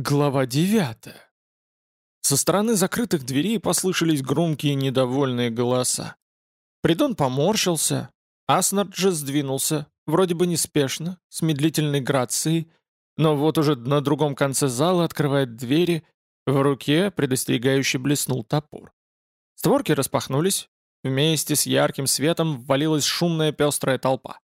Глава 9 Со стороны закрытых дверей послышались громкие недовольные голоса. Придон поморщился, Аснард же сдвинулся, вроде бы неспешно, с медлительной грацией, но вот уже на другом конце зала открывает двери, в руке предостерегающе блеснул топор. Створки распахнулись, вместе с ярким светом ввалилась шумная пестрая толпа.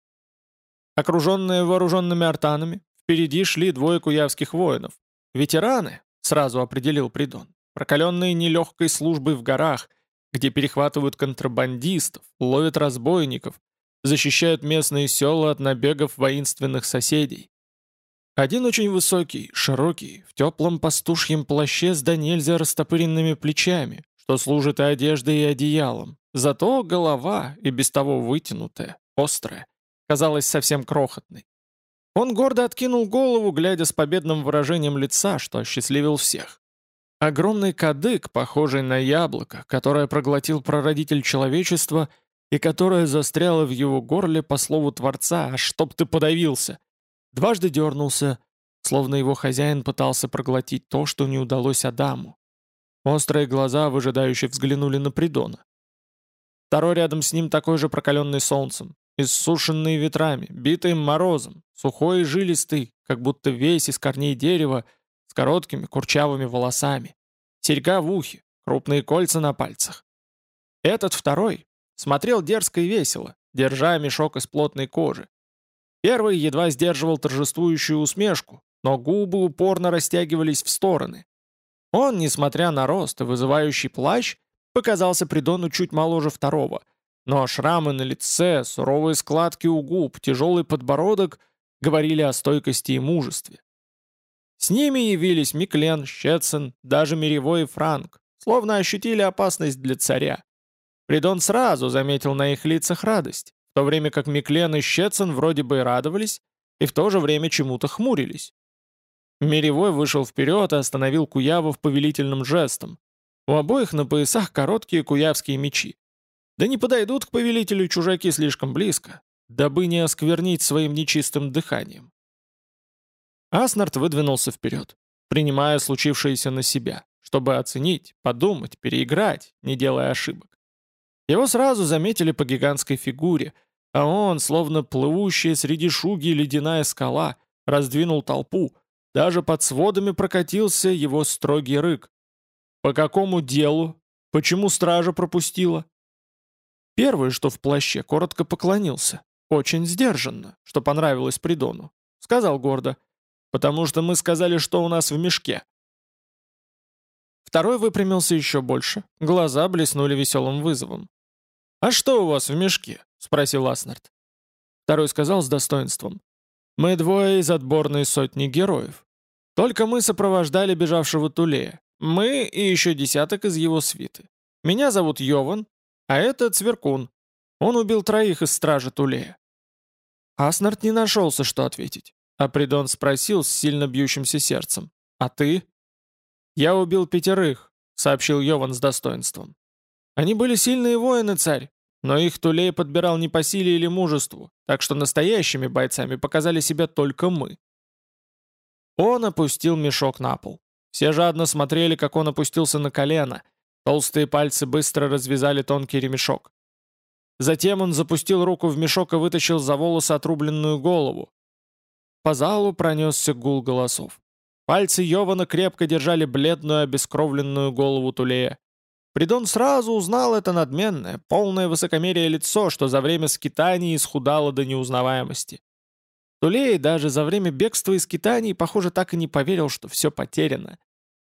Окруженные вооруженными артанами, впереди шли двое куявских воинов, Ветераны, сразу определил Придон, прокаленные нелегкой службой в горах, где перехватывают контрабандистов, ловят разбойников, защищают местные села от набегов воинственных соседей. Один очень высокий, широкий, в теплом пастушьем плаще с до нельзя растопыренными плечами, что служит и одеждой, и одеялом. Зато голова, и без того вытянутая, острая, казалась совсем крохотной. Он гордо откинул голову, глядя с победным выражением лица, что осчастливил всех. Огромный кадык, похожий на яблоко, которое проглотил прародитель человечества и которое застряло в его горле по слову Творца, а чтоб ты подавился. Дважды дернулся, словно его хозяин пытался проглотить то, что не удалось Адаму. Острые глаза выжидающе взглянули на Придона. Второй рядом с ним такой же прокаленный солнцем, иссушенный ветрами, битый морозом, сухой и жилистый, как будто весь из корней дерева, с короткими курчавыми волосами, серьга в ухе, крупные кольца на пальцах. Этот второй смотрел дерзко и весело, держа мешок из плотной кожи. Первый едва сдерживал торжествующую усмешку, но губы упорно растягивались в стороны. Он, несмотря на рост и вызывающий плащ, показался Придону чуть моложе второго — но шрамы на лице, суровые складки у губ, тяжелый подбородок говорили о стойкости и мужестве. С ними явились Миклен, Щетсон, даже Миревой и Франк, словно ощутили опасность для царя. Придон сразу заметил на их лицах радость, в то время как Миклен и Щетсон вроде бы и радовались, и в то же время чему-то хмурились. Миревой вышел вперед и остановил Куявов повелительным жестом. У обоих на поясах короткие куявские мечи. Да не подойдут к повелителю чужаки слишком близко, дабы не осквернить своим нечистым дыханием. Аснард выдвинулся вперед, принимая случившееся на себя, чтобы оценить, подумать, переиграть, не делая ошибок. Его сразу заметили по гигантской фигуре, а он, словно плывущая среди шуги ледяная скала, раздвинул толпу, даже под сводами прокатился его строгий рык. «По какому делу? Почему стража пропустила? Первый, что в плаще, коротко поклонился. Очень сдержанно, что понравилось Придону. Сказал гордо. «Потому что мы сказали, что у нас в мешке». Второй выпрямился еще больше. Глаза блеснули веселым вызовом. «А что у вас в мешке?» — спросил Аснард. Второй сказал с достоинством. «Мы двое из отборной сотни героев. Только мы сопровождали бежавшего Тулея. Мы и еще десяток из его свиты. Меня зовут Йован, а это Цверкун. Он убил троих из стражи Тулея. Аснард не нашелся, что ответить. А Придон спросил с сильно бьющимся сердцем. «А ты?» «Я убил пятерых», — сообщил Йован с достоинством. «Они были сильные воины, царь, но их Тулей подбирал не по силе или мужеству, так что настоящими бойцами показали себя только мы». Он опустил мешок на пол. Все жадно смотрели, как он опустился на колено — Толстые пальцы быстро развязали тонкий ремешок. Затем он запустил руку в мешок и вытащил за волосы отрубленную голову. По залу пронесся гул голосов. Пальцы Йована крепко держали бледную обескровленную голову Тулея. Придон сразу узнал это надменное, полное высокомерие лицо, что за время скитаний исхудало до неузнаваемости. Тулей даже за время бегства из скитаний, похоже, так и не поверил, что все потеряно.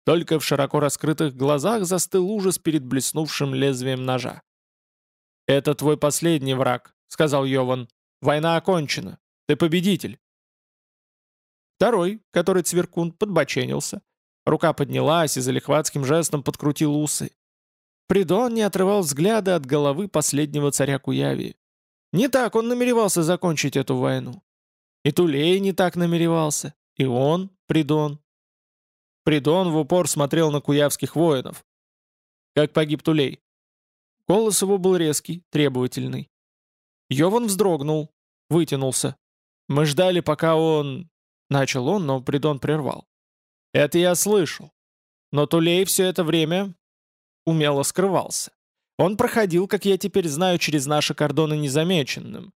Только в широко раскрытых глазах застыл ужас перед блеснувшим лезвием ножа. «Это твой последний враг», — сказал Йован. «Война окончена. Ты победитель». Второй, который цверкун, подбоченился. Рука поднялась и залихватским жестом подкрутил усы. Придон не отрывал взгляда от головы последнего царя Куявии. Не так он намеревался закончить эту войну. И Тулей не так намеревался. И он, Придон, Придон в упор смотрел на куявских воинов. Как погиб Тулей. Голос его был резкий, требовательный. Йован вздрогнул, вытянулся. Мы ждали, пока он... Начал он, но Придон прервал. Это я слышал. Но Тулей все это время умело скрывался. Он проходил, как я теперь знаю, через наши кордоны незамеченным.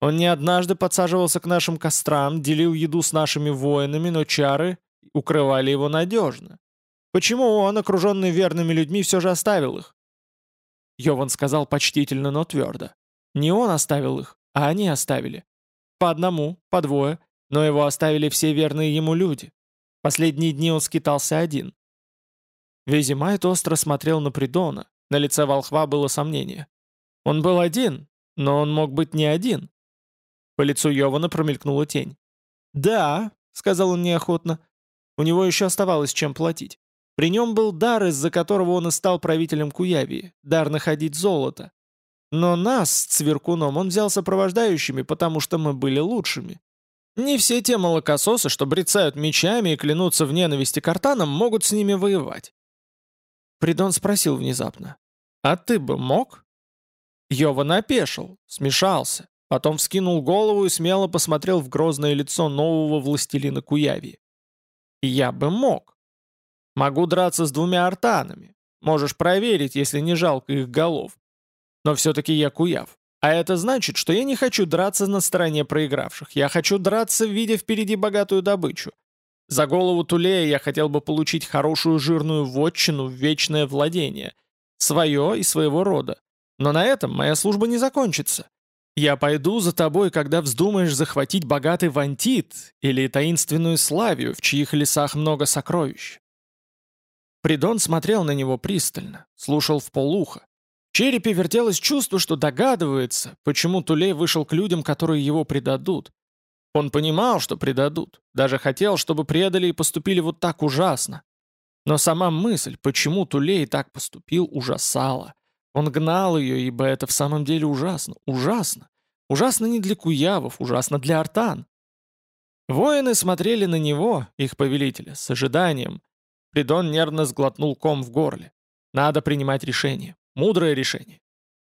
Он не однажды подсаживался к нашим кострам, делил еду с нашими воинами, но чары укрывали его надежно. Почему он, окруженный верными людьми, все же оставил их? Йован сказал почтительно, но твердо. Не он оставил их, а они оставили. По одному, по двое, но его оставили все верные ему люди. Последние дни он скитался один. Везимайт остро смотрел на Придона, на лице волхва было сомнение. Он был один, но он мог быть не один. По лицу Йована промелькнула тень. «Да», — сказал он неохотно, — «у него еще оставалось чем платить. При нем был дар, из-за которого он и стал правителем Куявии, дар находить золото. Но нас с Цверкуном он взял сопровождающими, потому что мы были лучшими. Не все те молокососы, что брецают мечами и клянутся в ненависти к артанам, могут с ними воевать. Придон спросил внезапно. «А ты бы мог?» Йован опешил, смешался, потом вскинул голову и смело посмотрел в грозное лицо нового властелина Куяви. «Я бы мог. Могу драться с двумя артанами. Можешь проверить, если не жалко их голов. Но все-таки я Куяв. А это значит, что я не хочу драться на стороне проигравших. Я хочу драться, видя впереди богатую добычу. За голову Тулея я хотел бы получить хорошую жирную вотчину в вечное владение. Свое и своего рода. Но на этом моя служба не закончится. Я пойду за тобой, когда вздумаешь захватить богатый Вантит или таинственную Славию, в чьих лесах много сокровищ. Придон смотрел на него пристально, слушал в полуха. В черепе вертелось чувство, что догадывается, почему Тулей вышел к людям, которые его предадут, он понимал, что предадут, даже хотел, чтобы предали и поступили вот так ужасно. Но сама мысль, почему Тулей так поступил, ужасала. Он гнал ее, ибо это в самом деле ужасно, ужасно. Ужасно не для куявов, ужасно для артан. Воины смотрели на него, их повелителя, с ожиданием. Придон нервно сглотнул ком в горле. Надо принимать решение. Мудрое решение.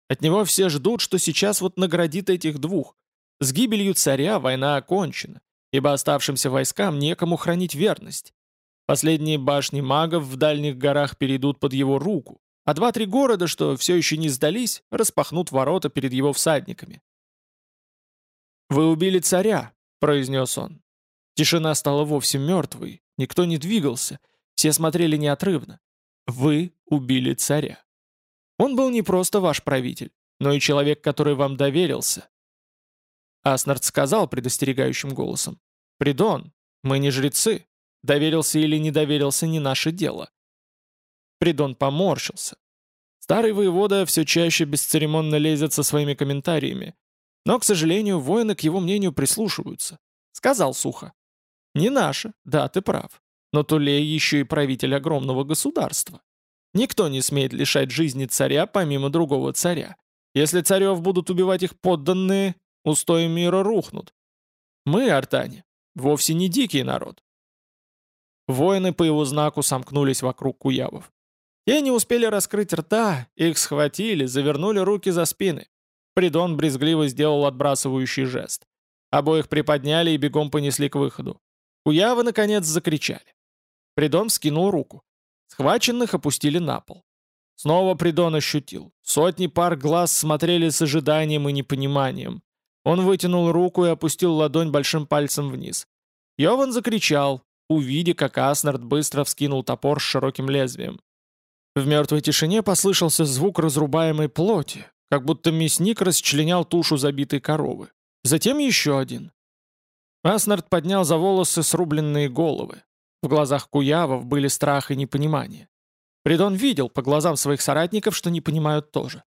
От него все ждут, что сейчас вот наградит этих двух. С гибелью царя война окончена, ибо оставшимся войскам некому хранить верность. Последние башни магов в дальних горах перейдут под его руку, а два-три города, что все еще не сдались, распахнут ворота перед его всадниками. «Вы убили царя», — произнес он. Тишина стала вовсе мертвой, никто не двигался, все смотрели неотрывно. «Вы убили царя. Он был не просто ваш правитель, но и человек, который вам доверился, Аснард сказал предостерегающим голосом. «Придон, мы не жрецы. Доверился или не доверился не наше дело». Придон поморщился. Старый воевода все чаще бесцеремонно лезет со своими комментариями. Но, к сожалению, воины к его мнению прислушиваются. Сказал сухо. «Не наше, да, ты прав. Но Тулей еще и правитель огромного государства. Никто не смеет лишать жизни царя помимо другого царя. Если царев будут убивать их подданные, устои мира рухнут. Мы, артане, вовсе не дикий народ. Воины по его знаку сомкнулись вокруг куявов. Те не успели раскрыть рта, их схватили, завернули руки за спины. Придон брезгливо сделал отбрасывающий жест. Обоих приподняли и бегом понесли к выходу. Куявы, наконец, закричали. Придон скинул руку. Схваченных опустили на пол. Снова Придон ощутил. Сотни пар глаз смотрели с ожиданием и непониманием. Он вытянул руку и опустил ладонь большим пальцем вниз. Йован закричал, увидя, как Аснард быстро вскинул топор с широким лезвием. В мертвой тишине послышался звук разрубаемой плоти, как будто мясник расчленял тушу забитой коровы. Затем еще один. Аснард поднял за волосы срубленные головы. В глазах куявов были страх и непонимание. Придон видел по глазам своих соратников, что не понимают тоже.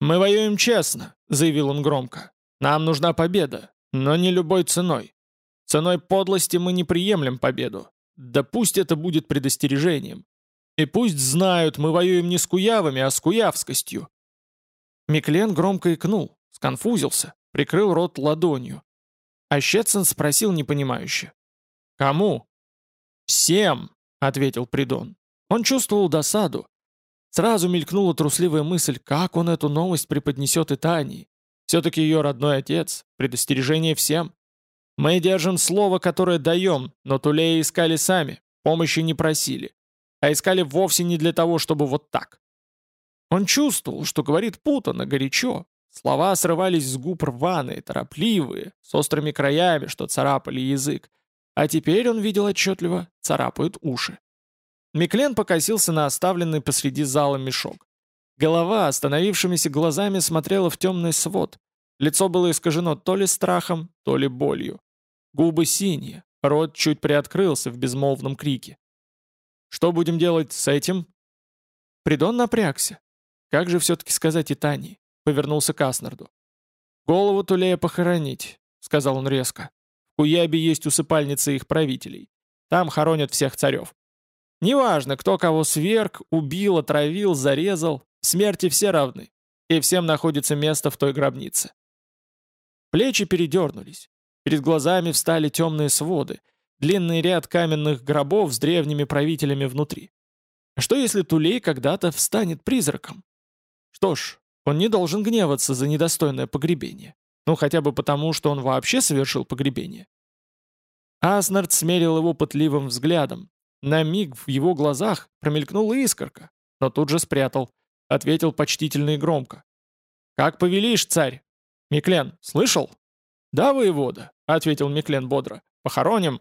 «Мы воюем честно», — заявил он громко. Нам нужна победа, но не любой ценой. Ценой подлости мы не приемлем победу. Да пусть это будет предостережением. И пусть знают, мы воюем не с куявами, а с куявскостью. Миклен громко икнул, сконфузился, прикрыл рот ладонью. А Щетсон спросил непонимающе. «Кому?» «Всем», — ответил Придон. Он чувствовал досаду. Сразу мелькнула трусливая мысль, как он эту новость преподнесет Итании. Все-таки ее родной отец, предостережение всем. Мы держим слово, которое даем, но Тулея искали сами. помощи не просили, а искали вовсе не для того, чтобы вот так. Он чувствовал, что говорит путано, горячо. Слова срывались с губ рваные, торопливые, с острыми краями, что царапали язык. А теперь он видел отчетливо, царапают уши. Миклен покосился на оставленный посреди зала мешок. Голова остановившимися глазами смотрела в темный свод. Лицо было искажено то ли страхом, то ли болью. Губы синие, рот чуть приоткрылся в безмолвном крике. «Что будем делать с этим?» Придон напрягся. Как же все-таки сказать и Тани? Повернулся к Аснарду. «Голову Тулея похоронить», — сказал он резко. «В Куябе есть усыпальница их правителей. Там хоронят всех царев. Неважно, кто кого сверг, убил, отравил, зарезал, смерти все равны, и всем находится место в той гробнице». Плечи передернулись. Перед глазами встали темные своды, длинный ряд каменных гробов с древними правителями внутри. А что если Тулей когда-то встанет призраком? Что ж, он не должен гневаться за недостойное погребение. Ну, хотя бы потому, что он вообще совершил погребение. Аснард смерил его пытливым взглядом. На миг в его глазах промелькнула искорка, но тут же спрятал. Ответил почтительно и громко. «Как повелишь, царь!» «Миклен, слышал?» «Да, воевода», — ответил Миклен бодро. «Похороним.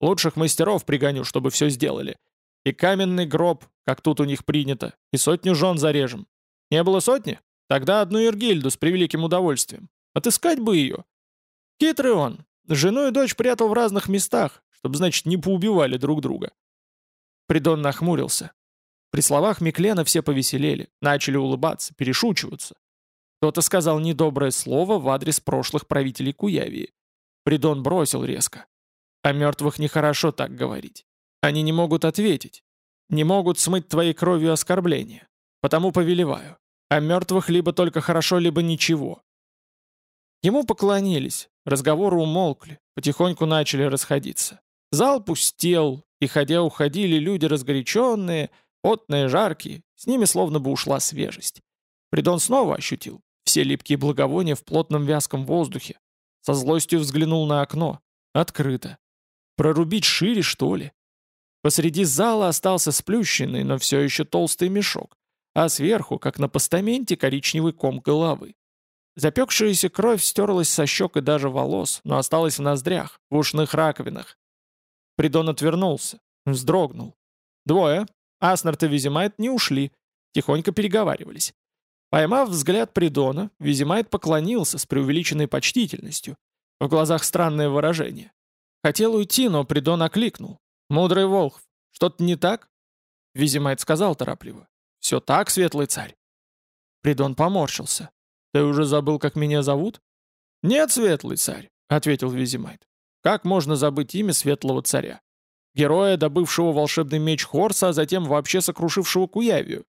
Лучших мастеров пригоню, чтобы все сделали. И каменный гроб, как тут у них принято, и сотню жен зарежем. Не было сотни? Тогда одну Иргильду с превеликим удовольствием. Отыскать бы ее. Хитрый он. Жену и дочь прятал в разных местах, чтобы, значит, не поубивали друг друга. Придон нахмурился. При словах Миклена все повеселели, начали улыбаться, перешучиваться. Кто-то сказал недоброе слово в адрес прошлых правителей Куявии. Придон бросил резко. О мертвых нехорошо так говорить. Они не могут ответить. Не могут смыть твоей кровью оскорбления. Потому повелеваю. А мертвых либо только хорошо, либо ничего. Ему поклонились, разговоры умолкли, потихоньку начали расходиться. Зал пустел, и ходя уходили люди разгоряченные, потные, жаркие, с ними словно бы ушла свежесть. Придон снова ощутил все липкие благовония в плотном вязком воздухе. Со злостью взглянул на окно. Открыто. Прорубить шире, что ли? Посреди зала остался сплющенный, но все еще толстый мешок а сверху, как на постаменте, коричневый ком головы. Запекшаяся кровь стерлась со щек и даже волос, но осталась в ноздрях, в ушных раковинах. Придон отвернулся, вздрогнул. Двое, Аснард и Визимайт, не ушли, тихонько переговаривались. Поймав взгляд Придона, Визимайт поклонился с преувеличенной почтительностью. В глазах странное выражение. Хотел уйти, но Придон окликнул. «Мудрый Волхв, что-то не так?» Визимайт сказал торопливо. «Все так, светлый царь?» Придон поморщился. «Ты уже забыл, как меня зовут?» «Нет, светлый царь», — ответил Визимайт. «Как можно забыть имя светлого царя? Героя, добывшего волшебный меч Хорса, а затем вообще сокрушившего Куявию?»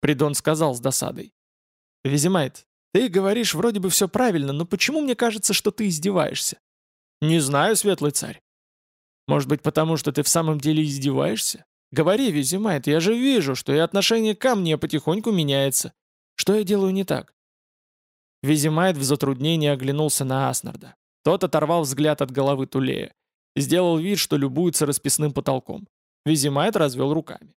Придон сказал с досадой. «Визимайт, ты говоришь вроде бы все правильно, но почему мне кажется, что ты издеваешься?» «Не знаю, светлый царь». «Может быть, потому что ты в самом деле издеваешься? Говори, Визимайт, я же вижу, что и отношение ко мне потихоньку меняется. Что я делаю не так?» Визимайт в затруднении оглянулся на Аснарда. Тот оторвал взгляд от головы Тулея. Сделал вид, что любуется расписным потолком. Визимайт развел руками.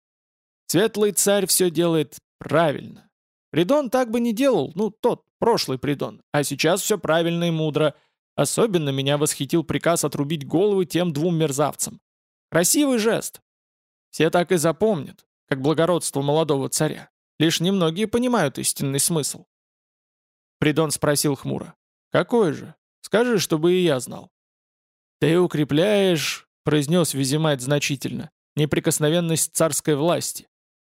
«Светлый царь все делает правильно. Придон так бы не делал, ну, тот, прошлый Придон. А сейчас все правильно и мудро. Особенно меня восхитил приказ отрубить головы тем двум мерзавцам. Красивый жест, все так и запомнят, как благородство молодого царя. Лишь немногие понимают истинный смысл. Придон спросил хмуро. «Какой же? Скажи, чтобы и я знал». «Ты укрепляешь», — произнес Визимайт значительно, «неприкосновенность царской власти.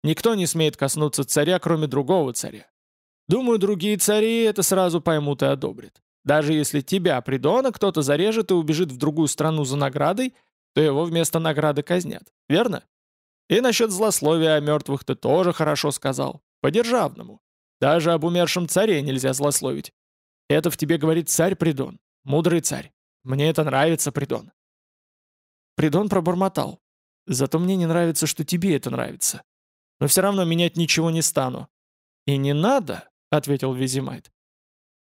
Никто не смеет коснуться царя, кроме другого царя. Думаю, другие цари это сразу поймут и одобрят. Даже если тебя, Придона, кто-то зарежет и убежит в другую страну за наградой, то его вместо награды казнят. Верно? И насчет злословия о мертвых ты тоже хорошо сказал. По-державному. Даже об умершем царе нельзя злословить. Это в тебе говорит царь Придон. Мудрый царь. Мне это нравится, Придон. Придон пробормотал. Зато мне не нравится, что тебе это нравится. Но все равно менять ничего не стану. И не надо, ответил Визимайт.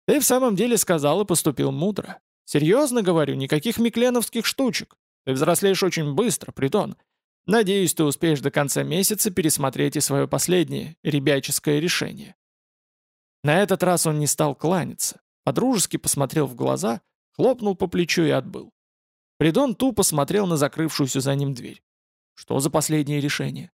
Ты в самом деле сказал и поступил мудро. Серьезно говорю, никаких микленовских штучек. Ты взрослеешь очень быстро, Придон. Надеюсь, ты успеешь до конца месяца пересмотреть и свое последнее, ребяческое решение». На этот раз он не стал кланяться, подружески посмотрел в глаза, хлопнул по плечу и отбыл. Придон тупо смотрел на закрывшуюся за ним дверь. Что за последнее решение?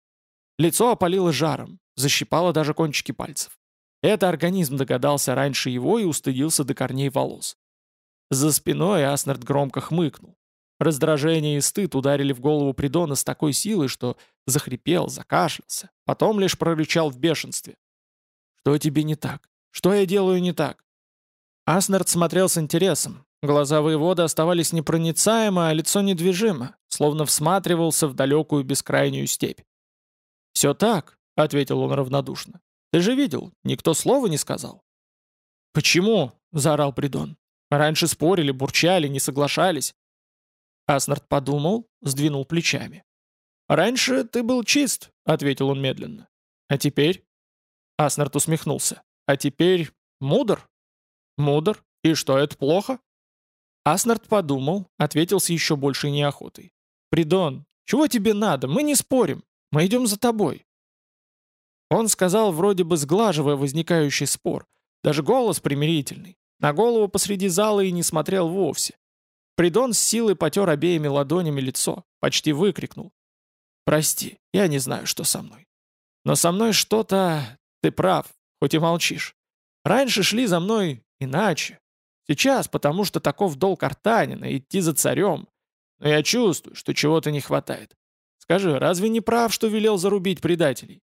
Лицо опалило жаром, защипало даже кончики пальцев. Это организм догадался раньше его и устыдился до корней волос. За спиной Аснард громко хмыкнул. Раздражение и стыд ударили в голову Придона с такой силой, что захрипел, закашлялся, потом лишь прорычал в бешенстве. «Что тебе не так? Что я делаю не так?» Аснард смотрел с интересом. Глаза воевода оставались непроницаемо, а лицо недвижимо, словно всматривался в далекую бескрайнюю степь. «Все так», — ответил он равнодушно. «Ты же видел, никто слова не сказал». «Почему?» — заорал Придон. «Раньше спорили, бурчали, не соглашались. Аснард подумал, сдвинул плечами. «Раньше ты был чист», — ответил он медленно. «А теперь?» Аснард усмехнулся. «А теперь мудр?» «Мудр? И что, это плохо?» Аснард подумал, ответил с еще большей неохотой. «Придон, чего тебе надо? Мы не спорим. Мы идем за тобой». Он сказал, вроде бы сглаживая возникающий спор. Даже голос примирительный. На голову посреди зала и не смотрел вовсе. Придон с силой потер обеими ладонями лицо, почти выкрикнул. «Прости, я не знаю, что со мной. Но со мной что-то... Ты прав, хоть и молчишь. Раньше шли за мной иначе. Сейчас, потому что таков долг Артанина, идти за царем. Но я чувствую, что чего-то не хватает. Скажи, разве не прав, что велел зарубить предателей?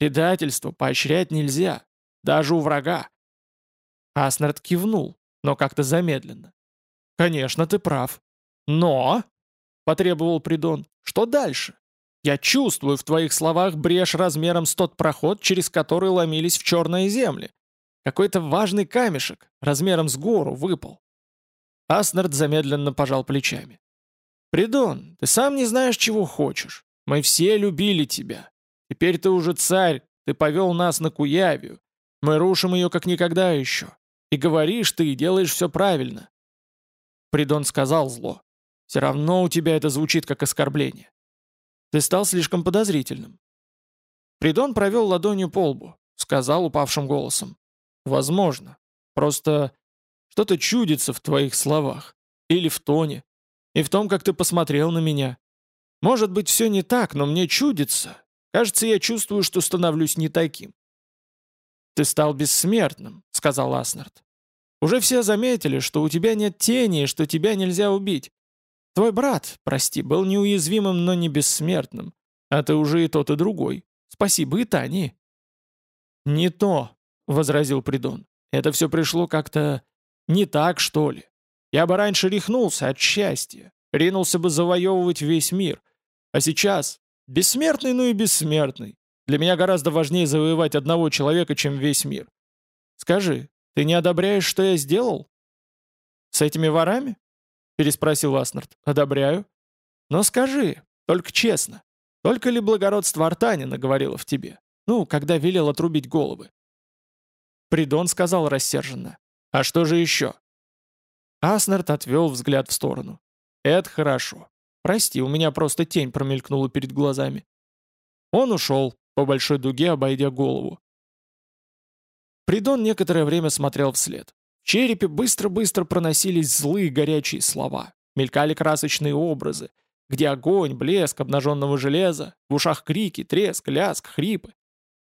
Предательство поощрять нельзя, даже у врага. Аснард кивнул, но как-то замедленно. «Конечно, ты прав. Но...» — потребовал Придон. «Что дальше? Я чувствую в твоих словах брешь размером с тот проход, через который ломились в черные земли. Какой-то важный камешек, размером с гору, выпал». Аснард замедленно пожал плечами. «Придон, ты сам не знаешь, чего хочешь. Мы все любили тебя. Теперь ты уже царь, ты повел нас на Куявию. Мы рушим ее как никогда еще. И говоришь ты, и делаешь все правильно. Придон сказал зло. «Все равно у тебя это звучит как оскорбление. Ты стал слишком подозрительным». Придон провел ладонью по лбу, сказал упавшим голосом. «Возможно. Просто что-то чудится в твоих словах. Или в тоне. И в том, как ты посмотрел на меня. Может быть, все не так, но мне чудится. Кажется, я чувствую, что становлюсь не таким». «Ты стал бессмертным», — сказал Аснард. Уже все заметили, что у тебя нет тени и что тебя нельзя убить. Твой брат, прости, был неуязвимым, но не бессмертным. А ты уже и тот, и другой. Спасибо и Тане». «Не то», — возразил Придон. «Это все пришло как-то не так, что ли. Я бы раньше рехнулся от счастья, ринулся бы завоевывать весь мир. А сейчас бессмертный, ну и бессмертный. Для меня гораздо важнее завоевать одного человека, чем весь мир. Скажи, ты не одобряешь, что я сделал?» «С этими ворами?» — переспросил Аснард. «Одобряю. Но скажи, только честно, только ли благородство Артанина говорило в тебе? Ну, когда велел отрубить головы?» Придон сказал рассерженно. «А что же еще?» Аснард отвел взгляд в сторону. «Это хорошо. Прости, у меня просто тень промелькнула перед глазами». Он ушел, по большой дуге обойдя голову. Придон некоторое время смотрел вслед. В черепе быстро-быстро проносились злые горячие слова, мелькали красочные образы, где огонь, блеск обнаженного железа, в ушах крики, треск, ляск, хрипы.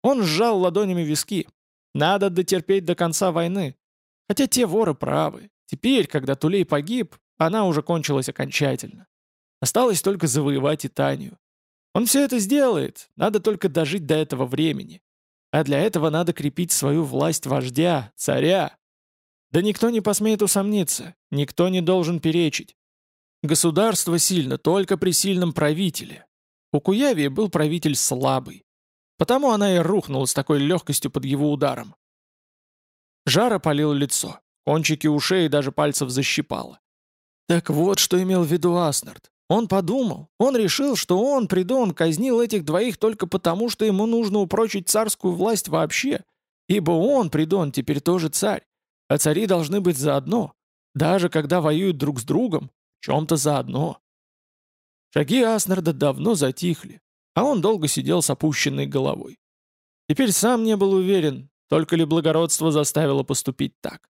Он сжал ладонями виски. Надо дотерпеть до конца войны. Хотя те воры правы. Теперь, когда Тулей погиб, она уже кончилась окончательно. Осталось только завоевать Итанию. Он все это сделает, надо только дожить до этого времени. А для этого надо крепить свою власть вождя, царя. Да никто не посмеет усомниться, никто не должен перечить. Государство сильно только при сильном правителе. У Куявии был правитель слабый. Потому она и рухнула с такой легкостью под его ударом. Жара опалил лицо, кончики ушей и даже пальцев защипало. Так вот, что имел в виду Аснард. Он подумал, он решил, что он, Придон, казнил этих двоих только потому, что ему нужно упрочить царскую власть вообще, ибо он, Придон, теперь тоже царь, а цари должны быть заодно, даже когда воюют друг с другом, в чем-то заодно. Шаги Аснарда давно затихли, а он долго сидел с опущенной головой. Теперь сам не был уверен, только ли благородство заставило поступить так.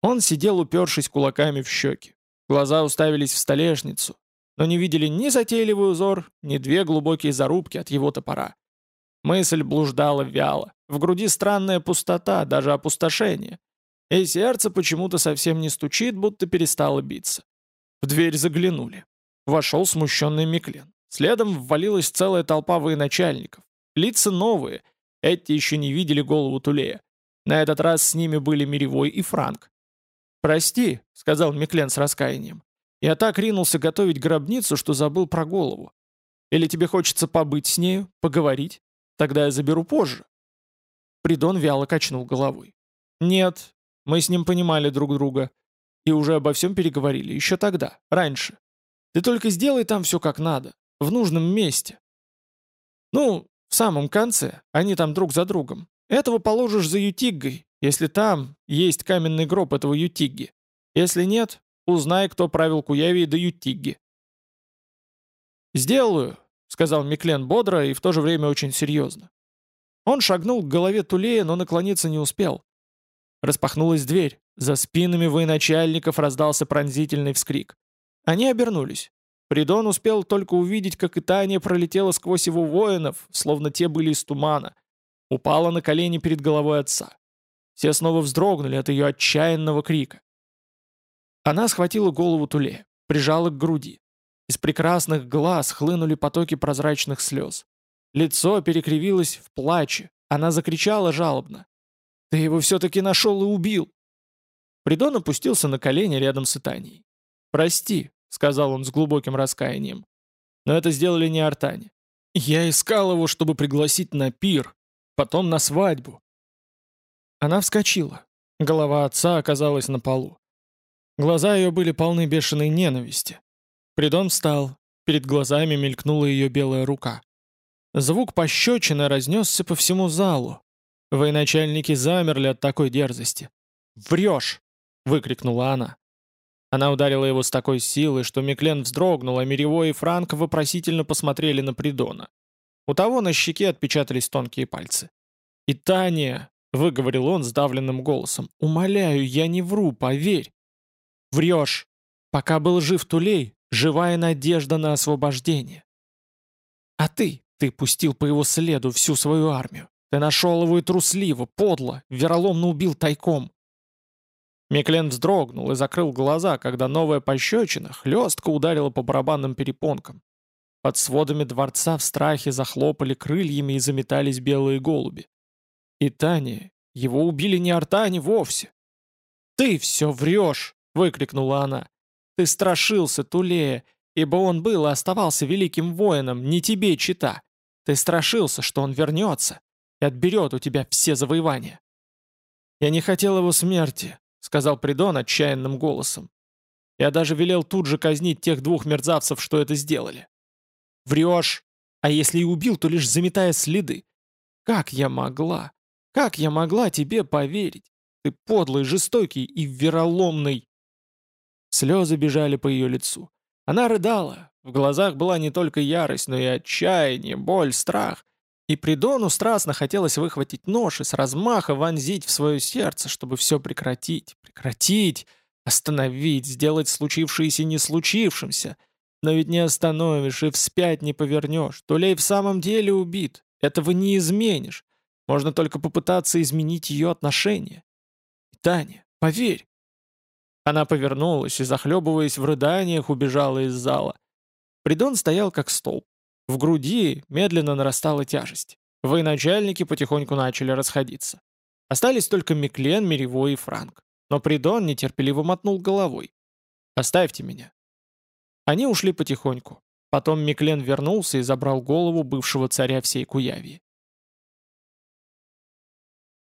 Он сидел, упершись кулаками в щеки. Глаза уставились в столешницу, но не видели ни затейливый узор, ни две глубокие зарубки от его топора. Мысль блуждала вяло. В груди странная пустота, даже опустошение. И сердце почему-то совсем не стучит, будто перестало биться. В дверь заглянули. Вошел смущенный Миклен. Следом ввалилась целая толпа военачальников. Лица новые. Эти еще не видели голову Тулея. На этот раз с ними были Миревой и Франк. «Прости», — сказал Миклен с раскаянием. «Я так ринулся готовить гробницу, что забыл про голову. Или тебе хочется побыть с нею, поговорить? Тогда я заберу позже». Придон вяло качнул головой. «Нет, мы с ним понимали друг друга. И уже обо всем переговорили, еще тогда, раньше. Ты только сделай там все как надо, в нужном месте». «Ну, в самом конце, они там друг за другом. Этого положишь за Ютиггой, если там есть каменный гроб этого Ютигги. Если нет, узнай, кто правил Куяви до Ютигги». «Сделаю», — сказал Миклен бодро и в то же время очень серьезно. Он шагнул к голове Тулея, но наклониться не успел. Распахнулась дверь. За спинами военачальников раздался пронзительный вскрик. Они обернулись. Придон успел только увидеть, как и Таня пролетела сквозь его воинов, словно те были из тумана. Упала на колени перед головой отца. Все снова вздрогнули от ее отчаянного крика. Она схватила голову Туле, прижала к груди. Из прекрасных глаз хлынули потоки прозрачных слез. Лицо перекривилось в плаче. Она закричала жалобно. «Ты его все-таки нашел и убил!» Придон опустился на колени рядом с Итанией. «Прости», — сказал он с глубоким раскаянием. «Но это сделали не Артане. Я искал его, чтобы пригласить на пир, потом на свадьбу». Она вскочила. Голова отца оказалась на полу. Глаза ее были полны бешеной ненависти. Придон встал. Перед глазами мелькнула ее белая рука. Звук пощечины разнесся по всему залу. Военачальники замерли от такой дерзости. «Врешь!» — выкрикнула она. Она ударила его с такой силой, что Миклен вздрогнул, а Миревой и Франк вопросительно посмотрели на Придона. У того на щеке отпечатались тонкие пальцы. «И Таня!» — выговорил он сдавленным голосом. «Умоляю, я не вру, поверь!» «Врешь! Пока был жив Тулей, живая надежда на освобождение!» «А ты, ты пустил по его следу всю свою армию. Ты нашел его и трусливо, подло, вероломно убил тайком. Миклен вздрогнул и закрыл глаза, когда новая пощечина хлестко ударила по барабанным перепонкам. Под сводами дворца в страхе захлопали крыльями и заметались белые голуби. И Таня, его убили не Артани вовсе. «Ты все врешь!» — выкрикнула она. «Ты страшился, Тулея, ибо он был и оставался великим воином, не тебе чита. Ты страшился, что он вернется и отберет у тебя все завоевания». «Я не хотел его смерти», — сказал Придон отчаянным голосом. «Я даже велел тут же казнить тех двух мерзавцев, что это сделали». «Врешь! А если и убил, то лишь заметая следы. Как я могла? Как я могла тебе поверить? Ты подлый, жестокий и вероломный!» Слезы бежали по ее лицу. Она рыдала, в глазах была не только ярость, но и отчаяние, боль, страх. И Придону страстно хотелось выхватить нож и с размаха вонзить в свое сердце, чтобы все прекратить, прекратить, остановить, сделать случившееся не случившимся. Но ведь не остановишь и вспять не повернешь. Тулей в самом деле убит. Этого не изменишь. Можно только попытаться изменить ее отношение. Таня, поверь. Она повернулась и, захлебываясь в рыданиях, убежала из зала. Придон стоял как столб. В груди медленно нарастала тяжесть. Военачальники потихоньку начали расходиться. Остались только Миклен, Миревой и Франк. Но Придон нетерпеливо мотнул головой. «Оставьте меня». Они ушли потихоньку. Потом Миклен вернулся и забрал голову бывшего царя всей Куявии.